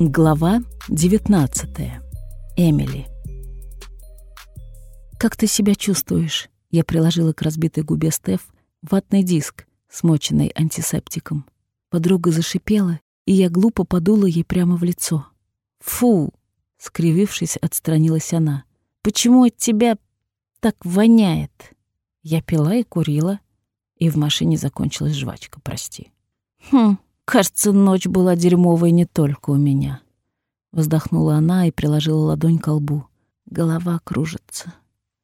Глава 19. Эмили. «Как ты себя чувствуешь?» Я приложила к разбитой губе Стеф ватный диск, смоченный антисептиком. Подруга зашипела, и я глупо подула ей прямо в лицо. «Фу!» — скривившись, отстранилась она. «Почему от тебя так воняет?» Я пила и курила, и в машине закончилась жвачка, прости. «Хм, Кажется, ночь была дерьмовой не только у меня. Вздохнула она и приложила ладонь к лбу. Голова кружится.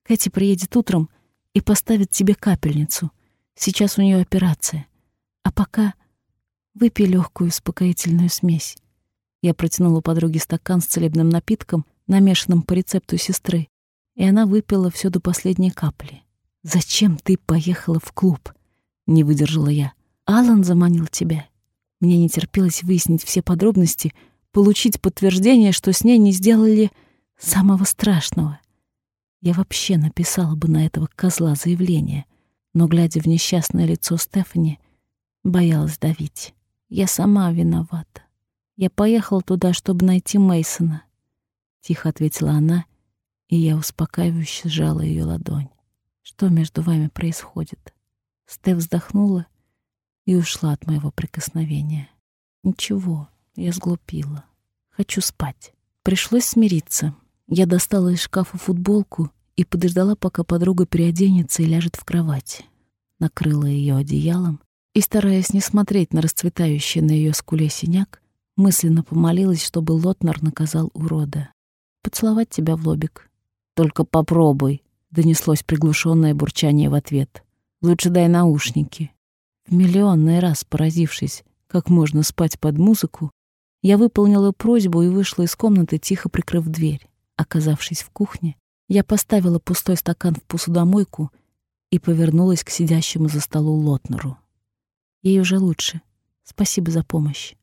Кэти приедет утром и поставит тебе капельницу. Сейчас у нее операция. А пока выпей легкую успокоительную смесь. Я протянула подруге стакан с целебным напитком, намешанным по рецепту сестры, и она выпила все до последней капли. «Зачем ты поехала в клуб?» — не выдержала я. «Алан заманил тебя мне не терпелось выяснить все подробности, получить подтверждение, что с ней не сделали самого страшного. Я вообще написала бы на этого козла заявление, но, глядя в несчастное лицо Стефани, боялась давить. Я сама виновата. Я поехала туда, чтобы найти Мейсона. Тихо ответила она, и я успокаивающе сжала ее ладонь. Что между вами происходит? Стеф вздохнула и ушла от моего прикосновения. Ничего, я сглупила. Хочу спать. Пришлось смириться. Я достала из шкафа футболку и подождала, пока подруга переоденется и ляжет в кровать. Накрыла ее одеялом и, стараясь не смотреть на расцветающий на ее скуле синяк, мысленно помолилась, чтобы Лотнер наказал урода. «Поцеловать тебя в лобик». «Только попробуй», — донеслось приглушенное бурчание в ответ. «Лучше дай наушники». Миллионный раз поразившись, как можно спать под музыку, я выполнила просьбу и вышла из комнаты, тихо прикрыв дверь. Оказавшись в кухне, я поставила пустой стакан в посудомойку и повернулась к сидящему за столу Лотнеру. Ей уже лучше. Спасибо за помощь.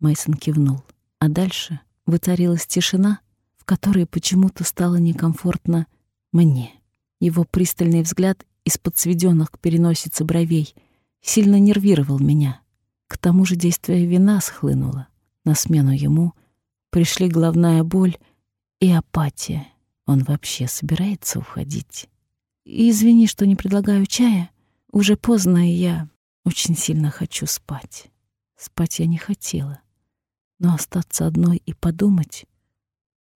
Мейсон кивнул. А дальше воцарилась тишина, в которой почему-то стало некомфортно мне. Его пристальный взгляд из-под сведенных к переносице бровей — сильно нервировал меня. К тому же действие вина схлынуло. На смену ему пришли головная боль и апатия. Он вообще собирается уходить. И извини, что не предлагаю чая. Уже поздно, и я очень сильно хочу спать. Спать я не хотела. Но остаться одной и подумать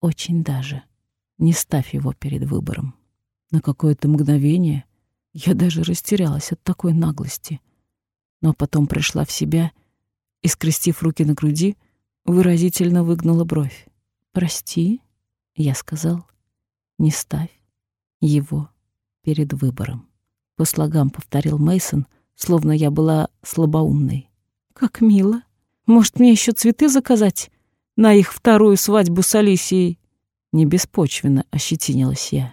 очень даже. Не ставь его перед выбором. На какое-то мгновение я даже растерялась от такой наглости — но потом пришла в себя и, скрестив руки на груди, выразительно выгнула бровь. «Прости», — я сказал, — «не ставь его перед выбором». По слогам повторил Мейсон, словно я была слабоумной. «Как мило. Может, мне еще цветы заказать на их вторую свадьбу с Алисией?» Не ощетинилась я.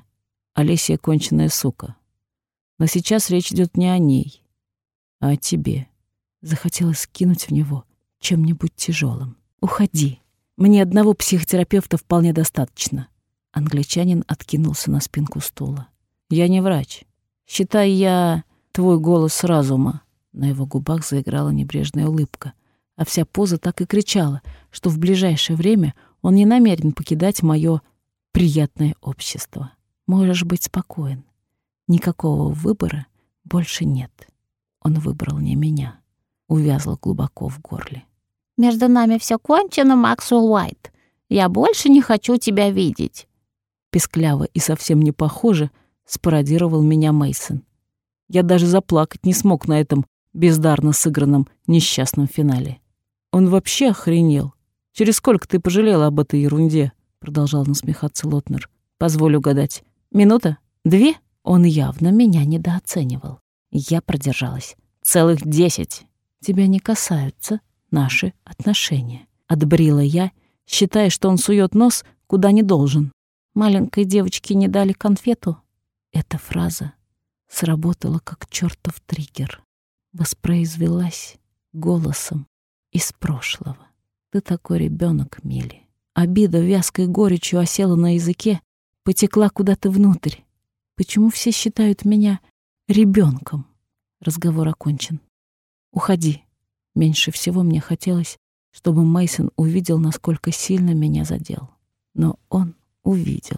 Алисия — конченая сука. Но сейчас речь идет не о ней а о тебе. Захотелось скинуть в него чем-нибудь тяжелым. Уходи. Мне одного психотерапевта вполне достаточно. Англичанин откинулся на спинку стула. Я не врач. Считай, я твой голос разума. На его губах заиграла небрежная улыбка, а вся поза так и кричала, что в ближайшее время он не намерен покидать мое приятное общество. Можешь быть спокоен. Никакого выбора больше нет. Он выбрал не меня. Увязла глубоко в горле. «Между нами все кончено, Максвелл Уайт. Я больше не хочу тебя видеть». Пескляво и совсем не похоже спародировал меня Мейсон. Я даже заплакать не смог на этом бездарно сыгранном несчастном финале. Он вообще охренел. Через сколько ты пожалела об этой ерунде? Продолжал насмехаться Лотнер. Позволю угадать. Минута? Две? Он явно меня недооценивал. Я продержалась. Целых десять. Тебя не касаются наши отношения. Отбрила я, считая, что он сует нос, куда не должен. Маленькой девочке не дали конфету. Эта фраза сработала как чертов триггер. Воспроизвелась голосом из прошлого. Ты такой ребенок, Мили. Обида вязкой горечью осела на языке, потекла куда-то внутрь. Почему все считают меня ребенком. Разговор окончен. Уходи. Меньше всего мне хотелось, чтобы Мейсон увидел, насколько сильно меня задел. Но он увидел.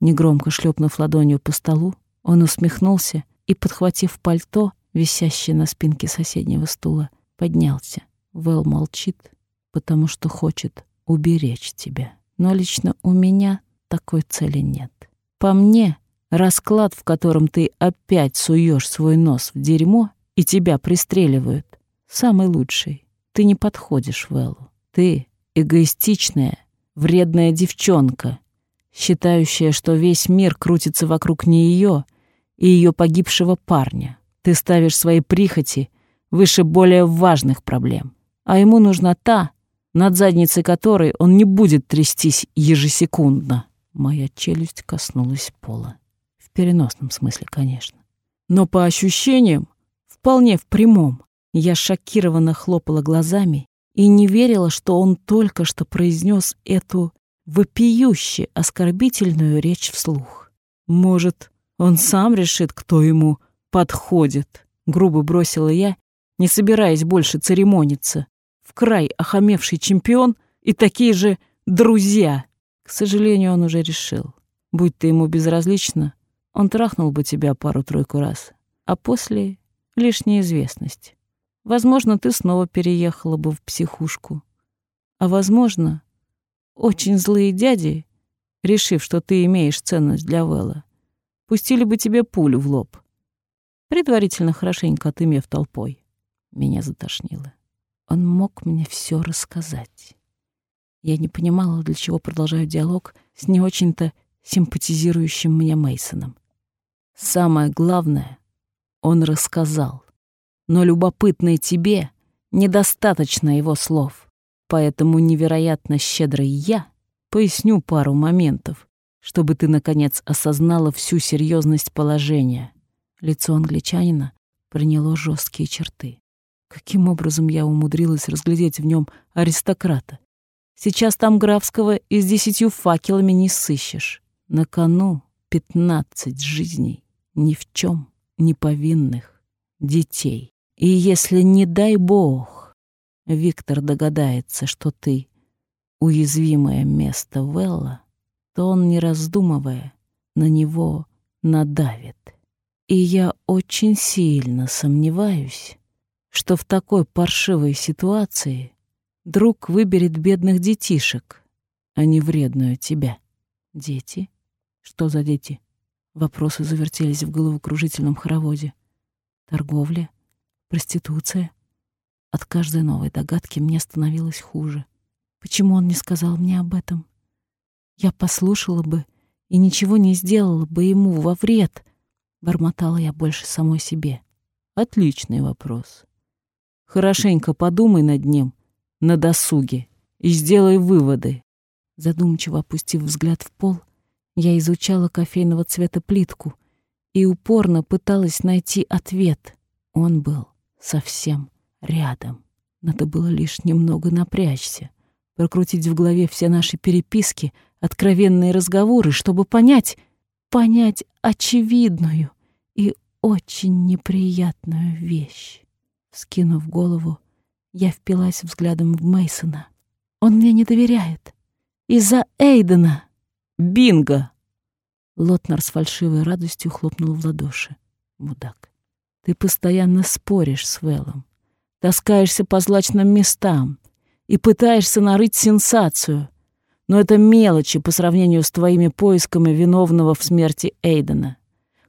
Негромко шлепнув ладонью по столу, он усмехнулся и, подхватив пальто, висящее на спинке соседнего стула, поднялся. Вэл молчит, потому что хочет уберечь тебя. Но лично у меня такой цели нет. По мне, расклад, в котором ты опять суешь свой нос в дерьмо и тебя пристреливают, самый лучший. Ты не подходишь Вэллу. Ты эгоистичная, вредная девчонка, считающая, что весь мир крутится вокруг нее и ее погибшего парня. Ты ставишь свои прихоти выше более важных проблем. А ему нужна та, над задницей которой он не будет трястись ежесекундно. Моя челюсть коснулась пола. Переносном смысле, конечно. Но по ощущениям, вполне в прямом. Я шокированно хлопала глазами и не верила, что он только что произнес эту вопиюще оскорбительную речь вслух. Может, он сам решит, кто ему подходит, грубо бросила я, не собираясь больше церемониться. В край охамевший чемпион и такие же друзья. К сожалению, он уже решил. Будь ты ему безразлична, он трахнул бы тебя пару-тройку раз, а после — лишь неизвестность. Возможно, ты снова переехала бы в психушку. А возможно, очень злые дяди, решив, что ты имеешь ценность для Вэлла, пустили бы тебе пулю в лоб, предварительно хорошенько отымев толпой. Меня затошнило. Он мог мне все рассказать. Я не понимала, для чего продолжаю диалог с не очень-то симпатизирующим мне Мейсоном. Самое главное, он рассказал. Но любопытное тебе недостаточно его слов. Поэтому невероятно щедрый я поясню пару моментов, чтобы ты, наконец, осознала всю серьезность положения. Лицо англичанина приняло жесткие черты. Каким образом я умудрилась разглядеть в нем аристократа? Сейчас там графского и с десятью факелами не сыщешь. На кону пятнадцать жизней, ни в чем не повинных детей. И если, не дай бог, Виктор догадается, что ты уязвимое место Велла, то он, не раздумывая, на него надавит. И я очень сильно сомневаюсь, что в такой паршивой ситуации друг выберет бедных детишек, а не вредную тебя. Дети? Что за дети? Вопросы завертелись в головокружительном хороводе. Торговля? Проституция? От каждой новой догадки мне становилось хуже. Почему он не сказал мне об этом? Я послушала бы и ничего не сделала бы ему во вред, бормотала я больше самой себе. Отличный вопрос. Хорошенько подумай над ним на досуге и сделай выводы. Задумчиво опустив взгляд в пол, я изучала кофейного цвета плитку и упорно пыталась найти ответ. Он был совсем рядом. Надо было лишь немного напрячься, прокрутить в голове все наши переписки, откровенные разговоры, чтобы понять, понять очевидную и очень неприятную вещь. Скинув голову, я впилась взглядом в Мейсона. Он мне не доверяет. Из-за Эйдена. Бинго! Лотнер с фальшивой радостью хлопнул в ладоши. Мудак. Ты постоянно споришь с Вэллом, таскаешься по злачным местам и пытаешься нарыть сенсацию. Но это мелочи по сравнению с твоими поисками виновного в смерти Эйдена.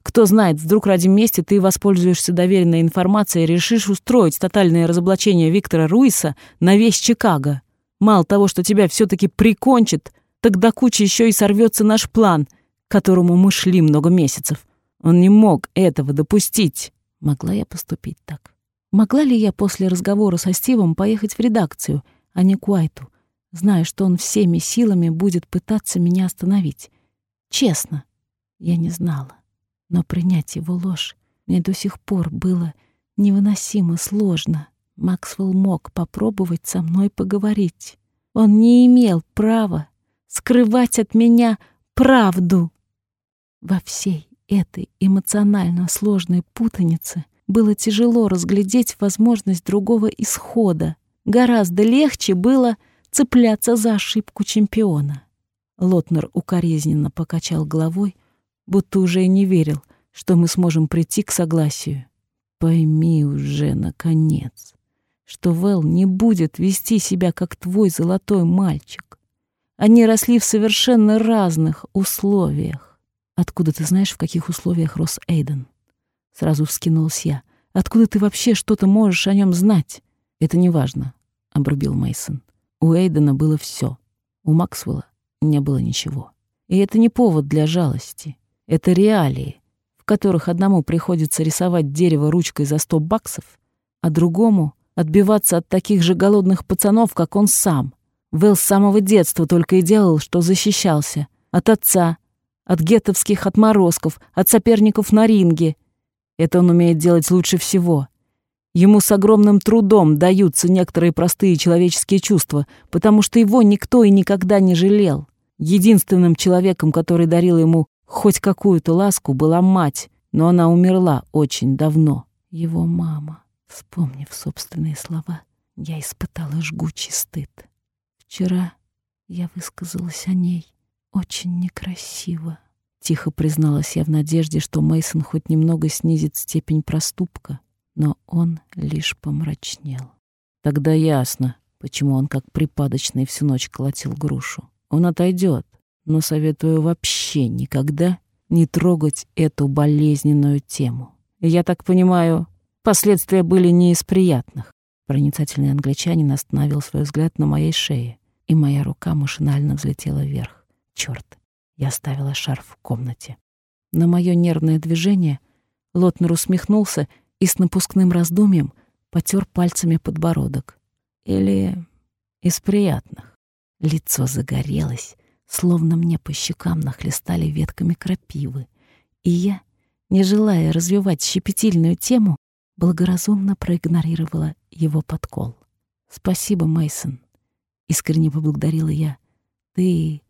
Кто знает, вдруг ради мести ты воспользуешься доверенной информацией и решишь устроить тотальное разоблачение Виктора Руиса на весь Чикаго. Мало того, что тебя все-таки прикончит, так до кучи еще и сорвется наш план, к которому мы шли много месяцев. Он не мог этого допустить. Могла я поступить так? Могла ли я после разговора со Стивом поехать в редакцию, а не к Уайту, зная, что он всеми силами будет пытаться меня остановить? Честно, я не знала. Но принять его ложь мне до сих пор было невыносимо сложно. Максвелл мог попробовать со мной поговорить. Он не имел права скрывать от меня правду. Во всей этой эмоционально сложной путанице было тяжело разглядеть возможность другого исхода. Гораздо легче было цепляться за ошибку чемпиона. Лотнер укоризненно покачал головой, будто уже и не верил, что мы сможем прийти к согласию. Пойми уже, наконец, что Вэл не будет вести себя как твой золотой мальчик. Они росли в совершенно разных условиях. Откуда ты знаешь, в каких условиях рос Эйден? Сразу вскинулась я. Откуда ты вообще что-то можешь о нем знать? Это не важно, обрубил Мейсон. У Эйдена было все. У Максвелла не было ничего. И это не повод для жалости. Это реалии, в которых одному приходится рисовать дерево ручкой за сто баксов, а другому — отбиваться от таких же голодных пацанов, как он сам. Вэл с самого детства только и делал, что защищался. От отца, от гетовских отморозков, от соперников на ринге. Это он умеет делать лучше всего. Ему с огромным трудом даются некоторые простые человеческие чувства, потому что его никто и никогда не жалел. Единственным человеком, который дарил ему хоть какую-то ласку, была мать, но она умерла очень давно. Его мама. Вспомнив собственные слова, я испытала жгучий стыд. Вчера я высказалась о ней очень некрасиво. Тихо призналась я в надежде, что Мейсон хоть немного снизит степень проступка, но он лишь помрачнел. Тогда ясно, почему он как припадочный всю ночь колотил грушу. Он отойдет, но советую вообще никогда не трогать эту болезненную тему. Я так понимаю, последствия были не из приятных. Проницательный англичанин остановил свой взгляд на моей шее, и моя рука машинально взлетела вверх. Черт, я оставила шарф в комнате. На мое нервное движение Лотнер усмехнулся и с напускным раздумьем потер пальцами подбородок. Или из приятных. Лицо загорелось, словно мне по щекам нахлестали ветками крапивы, и я, не желая развивать щепетильную тему, благоразумно проигнорировала его подкол. «Спасибо, Мейсон, искренне поблагодарила я. «Ты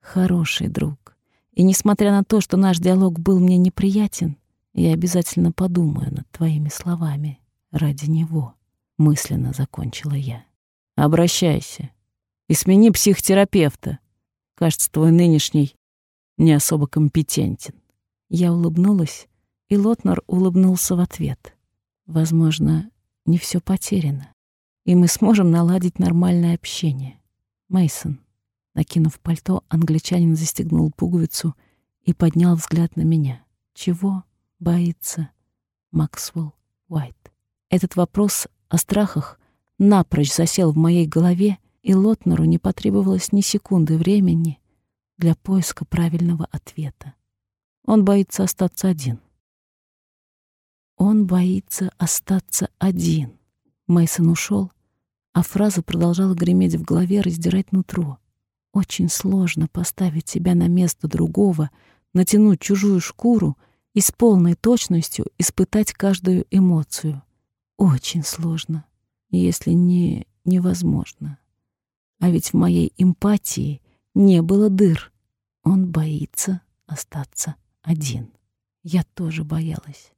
хороший друг, и несмотря на то, что наш диалог был мне неприятен, я обязательно подумаю над твоими словами ради него», — мысленно закончила я. «Обращайся», и смени психотерапевта. Кажется, твой нынешний не особо компетентен». Я улыбнулась, и Лотнер улыбнулся в ответ. «Возможно, не все потеряно, и мы сможем наладить нормальное общение. Мейсон, накинув пальто, англичанин застегнул пуговицу и поднял взгляд на меня. Чего боится Максвелл Уайт? Этот вопрос о страхах напрочь засел в моей голове, и Лотнеру не потребовалось ни секунды времени для поиска правильного ответа. Он боится остаться один. Он боится остаться один. Мейсон ушел, а фраза продолжала греметь в голове, раздирать нутро. Очень сложно поставить себя на место другого, натянуть чужую шкуру и с полной точностью испытать каждую эмоцию. Очень сложно, если не невозможно. А ведь в моей эмпатии не было дыр. Он боится остаться один. Я тоже боялась.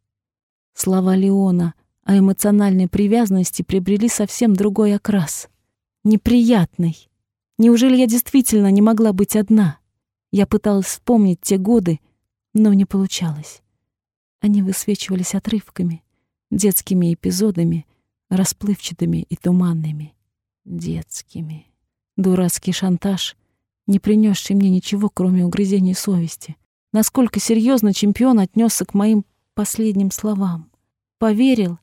Слова Леона о эмоциональной привязанности приобрели совсем другой окрас. Неприятный. Неужели я действительно не могла быть одна? Я пыталась вспомнить те годы, но не получалось. Они высвечивались отрывками, детскими эпизодами, расплывчатыми и туманными. Детскими. Дурацкий шантаж, не принесший мне ничего, кроме угрызений совести. Насколько серьезно чемпион отнесся к моим последним словам. Поверил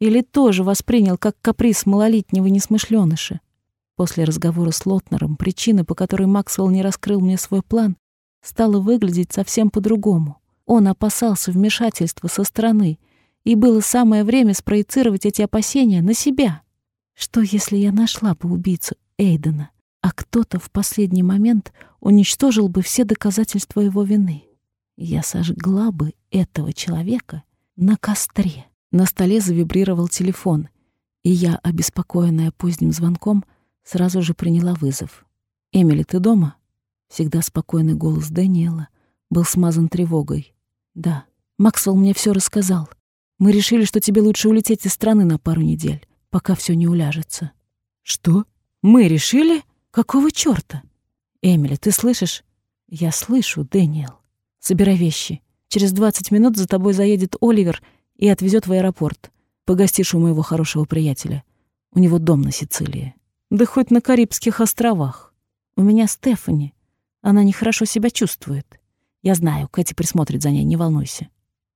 или тоже воспринял как каприз малолетнего несмышленыша. После разговора с Лотнером причина, по которой Максвелл не раскрыл мне свой план, стала выглядеть совсем по-другому. Он опасался вмешательства со стороны, и было самое время спроецировать эти опасения на себя. Что, если я нашла бы убийцу Эйдена, а кто-то в последний момент уничтожил бы все доказательства его вины. Я сожгла бы этого человека на костре. На столе завибрировал телефон, и я, обеспокоенная поздним звонком, сразу же приняла вызов. «Эмили, ты дома?» Всегда спокойный голос Дэниела был смазан тревогой. «Да, Максвелл мне все рассказал. Мы решили, что тебе лучше улететь из страны на пару недель, пока все не уляжется». «Что? Мы решили? Какого чёрта?» «Эмили, ты слышишь?» «Я слышу, Дэниел. Собирай вещи. Через 20 минут за тобой заедет Оливер и отвезет в аэропорт. Погостишь у моего хорошего приятеля. У него дом на Сицилии. Да хоть на Карибских островах. У меня Стефани. Она нехорошо себя чувствует. Я знаю, Кэти присмотрит за ней, не волнуйся.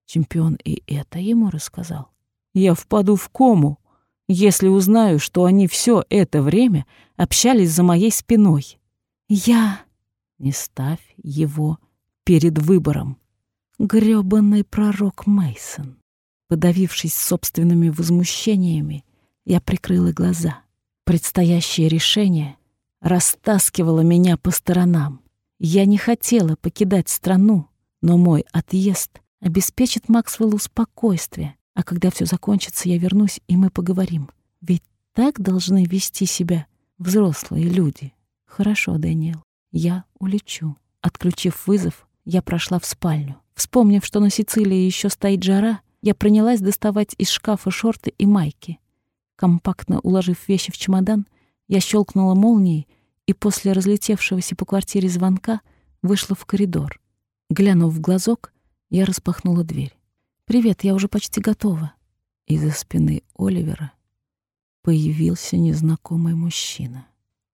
Чемпион и это ему рассказал. Я впаду в кому, если узнаю, что они все это время общались за моей спиной. Я... Не ставь его перед выбором. Грёбаный пророк Мейсон. Подавившись собственными возмущениями, я прикрыла глаза. Предстоящее решение растаскивало меня по сторонам. Я не хотела покидать страну, но мой отъезд обеспечит Максвеллу спокойствие, а когда все закончится, я вернусь, и мы поговорим. Ведь так должны вести себя взрослые люди. Хорошо, Дэниел, я улечу. Отключив вызов, я прошла в спальню. Вспомнив, что на Сицилии еще стоит жара, я принялась доставать из шкафа шорты и майки. Компактно уложив вещи в чемодан, я щелкнула молнией и после разлетевшегося по квартире звонка вышла в коридор. Глянув в глазок, я распахнула дверь. «Привет, я уже почти готова». Из-за спины Оливера появился незнакомый мужчина.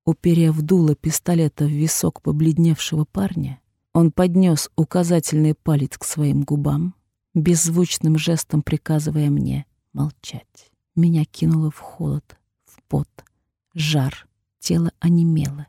Уперев дуло пистолета в висок побледневшего парня, он поднес указательный палец к своим губам, беззвучным жестом приказывая мне молчать. Меня кинуло в холод, в пот, жар, тело онемело,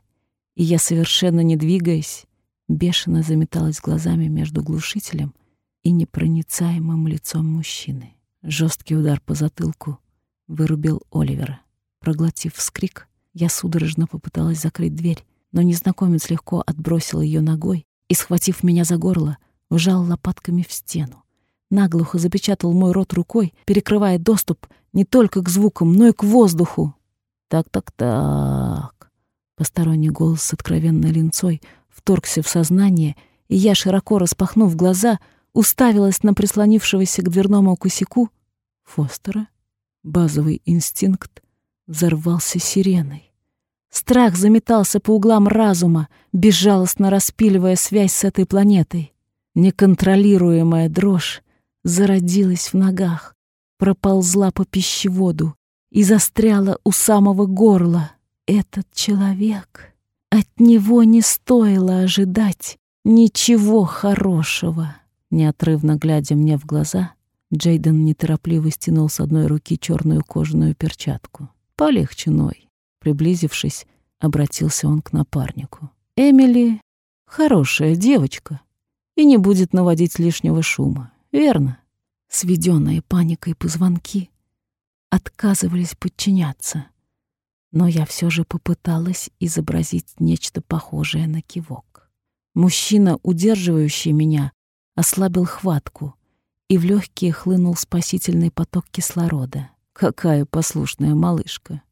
и я, совершенно не двигаясь, бешено заметалась глазами между глушителем и непроницаемым лицом мужчины. Жесткий удар по затылку вырубил Оливера. Проглотив вскрик, я судорожно попыталась закрыть дверь, но незнакомец легко отбросил ее ногой и, схватив меня за горло, вжал лопатками в стену наглухо запечатал мой рот рукой, перекрывая доступ не только к звукам, но и к воздуху. Так-так-так. Посторонний голос с откровенной линцой вторгся в сознание, и я, широко распахнув глаза, уставилась на прислонившегося к дверному косяку Фостера. Базовый инстинкт взорвался сиреной. Страх заметался по углам разума, безжалостно распиливая связь с этой планетой. Неконтролируемая дрожь зародилась в ногах, проползла по пищеводу и застряла у самого горла. Этот человек, от него не стоило ожидать ничего хорошего. Неотрывно глядя мне в глаза, Джейден неторопливо стянул с одной руки черную кожаную перчатку. «Полегче, Ной». Приблизившись, обратился он к напарнику. «Эмили — хорошая девочка и не будет наводить лишнего шума верно?» Сведенные паникой позвонки отказывались подчиняться, но я все же попыталась изобразить нечто похожее на кивок. Мужчина, удерживающий меня, ослабил хватку, и в легкие хлынул спасительный поток кислорода. Какая послушная малышка!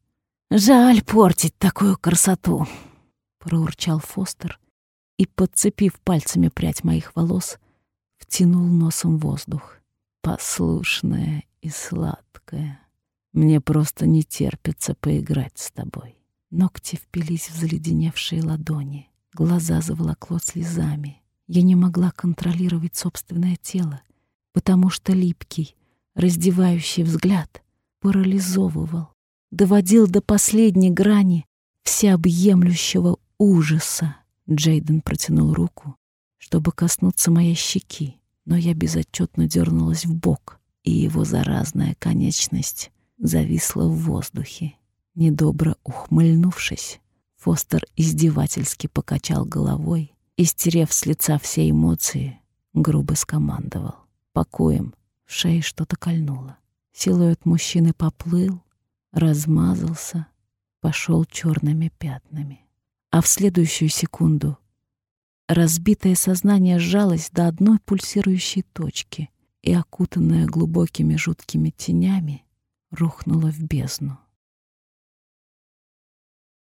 «Жаль портить такую красоту!» — проурчал Фостер и, подцепив пальцами прядь моих волос, втянул носом воздух. Послушная и сладкая. Мне просто не терпится поиграть с тобой. Ногти впились в заледеневшие ладони. Глаза заволокло слезами. Я не могла контролировать собственное тело, потому что липкий, раздевающий взгляд парализовывал, доводил до последней грани всеобъемлющего ужаса. Джейден протянул руку, чтобы коснуться моей щеки но я безотчетно дернулась в бок, и его заразная конечность зависла в воздухе. Недобро ухмыльнувшись, Фостер издевательски покачал головой и, стерев с лица все эмоции, грубо скомандовал. «Пакуем». В шее что-то кольнуло. Силуэт мужчины поплыл, размазался, пошел черными пятнами. А в следующую секунду Разбитое сознание сжалось до одной пульсирующей точки и, окутанное глубокими жуткими тенями, рухнуло в бездну.